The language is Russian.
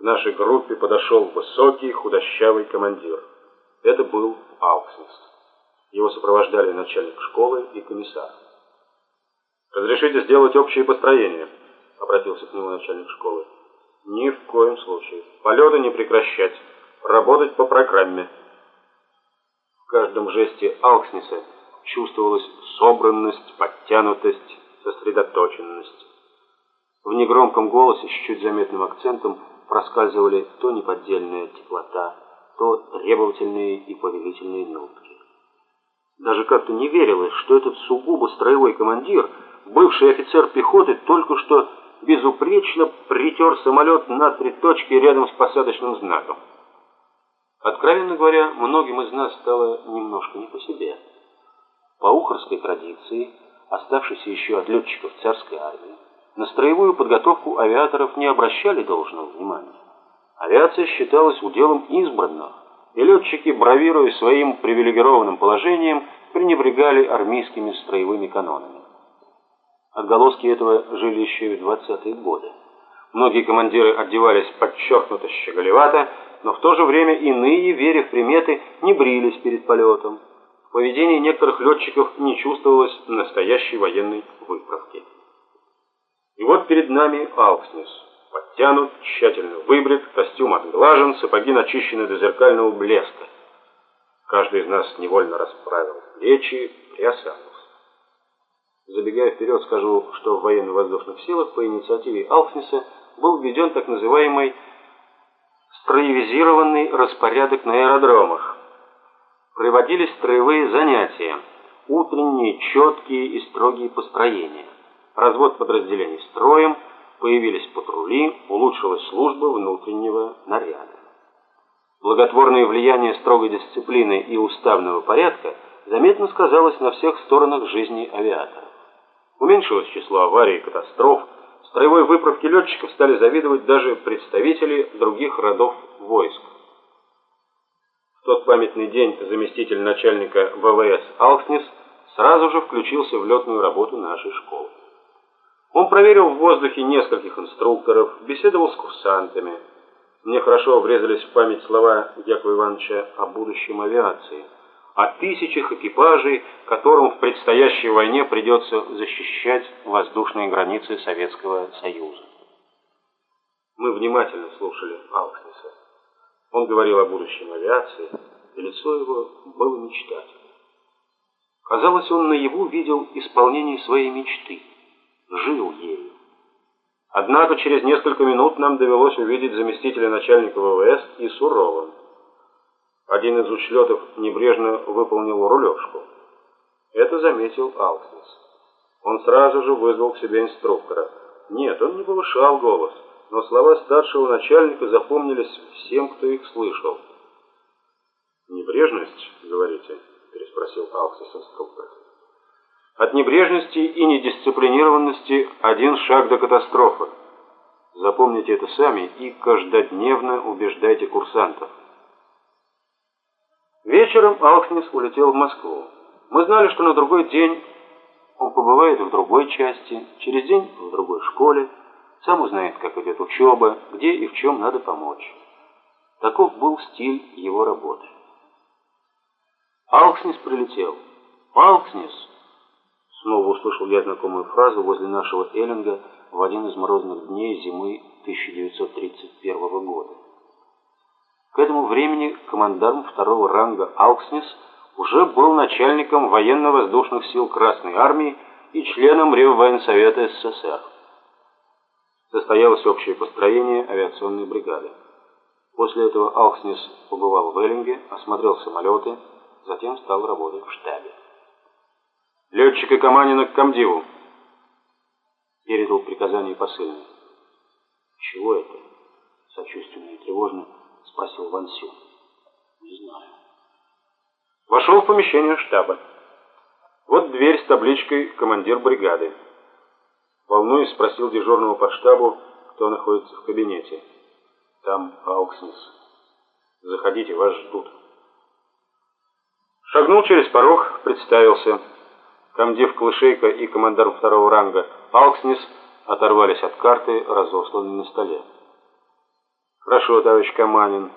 к нашей группе подошел высокий худощавый командир. Это был Алкснис. Его сопровождали начальник школы и комиссар. «Разрешите сделать общее построение», — обратился к нему начальник школы. «Ни в коем случае. Полеты не прекращать. Работать по программе». В каждом жесте Алкснеса чувствовалась собранность, подтянутость, сосредоточенность. В негромком голосе с чуть заметным акцентом проскальзывали то неподдельная теплота, то требовательные и повелительные нотки. Даже как-то не верилось, что этот сугубо строевой командир, бывший офицер пехоты, только что безупречно притер самолет на три точки рядом с посадочным знаком. Откровенно говоря, многим из нас стало немножко не по себе. По ухорской традиции, оставшейся еще от летчиков царской армии, на строевую подготовку авиаторов не обращали должного внимания. Авиация считалась уделом избранных, и летчики, бравируя своим привилегированным положением, пренебрегали армейскими строевыми канонами. Отголоски этого жили еще и в 20-е годы. Многие командиры одевались подчеркнуто щеголевато, но в то же время иные, веря в приметы, не брились перед полетом. В поведении некоторых летчиков не чувствовалось настоящей военной выправки. Вот перед нами Алкснис. Подтянут, тщательно выбрит, костюм отглажен, сапоги начищены до зеркального блеска. Каждый из нас невольно расправил плечи, приосанился. Забегая вперед, скажу, что в военно-воздушных силах по инициативе Алкснеса был введен так называемый строевизированный распорядок на аэродромах. Проводились строевые занятия, утренние, четкие и строгие построения развод подразделений строем, появились патрули, улучшилась служба внутреннего наряда. Благотворное влияние строгой дисциплины и уставного порядка заметно сказалось на всех сторонах жизни авиаторов. Уменьшилось число аварий и катастроф, строевой выправке летчиков стали завидовать даже представители других родов войск. В тот памятный день заместитель начальника ВВС Алкснис сразу же включился в летную работу нашей школы. Он проверил в воздухе нескольких инструкторов, беседовал с курсантами. Мне хорошо врезались в память слова Якова Ивановича о будущем авиации, о тысячах экипажей, которым в предстоящей войне придется защищать воздушные границы Советского Союза. Мы внимательно слушали Алкснеса. Он говорил о будущем авиации, и лицо его было мечтательным. Казалось, он наяву видел исполнение своей мечты – жил ею. Однако через несколько минут нам довелось увидеть заместителя начальника ВВС и Суровым. Один из учлетов небрежно выполнил рулежку. Это заметил Алкснис. Он сразу же вызвал к себе инструктора. Нет, он не повышал голос, но слова старшего начальника запомнились всем, кто их слышал. «Небрежность, говорите?» – переспросил Алкснис инструктора. От небрежности и недисциплинированности один шаг до катастрофы. Запомните это сами и каждодневно убеждайте курсантов. Вечером Алкснис улетел в Москву. Мы знали, что на другой день он побывает в другой части, через день в другой школе, сам узнает, как идет учеба, где и в чем надо помочь. Таков был стиль его работы. Алкснис прилетел. Алкснис Снова услышал я знакомую фразу возле нашего Эллинга в один из морозных дней зимы 1931 года. К этому времени командарм второго ранга Алкснис уже был начальником военно-воздушных сил Красной Армии и членом Реввоенсовета СССР. Состоялось общее построение авиационной бригады. После этого Алкснис побывал в Эллинге, осмотрел самолеты, затем стал работать в штабе. Летчика Каманина к комдиву. Передал приказание посыльный. Чего это? Сочувственно и тревожно спросил Ван Сю. Не знаю. Вошел в помещение штаба. Вот дверь с табличкой «Командир бригады». Волнуясь, спросил дежурного по штабу, кто находится в кабинете. Там Аукснис. Заходите, вас ждут. Шагнул через порог, представился комдив Клышейко и командар второго ранга Алкснис оторвались от карты, разосланной на столе. Хорошо, товарищ Каманин.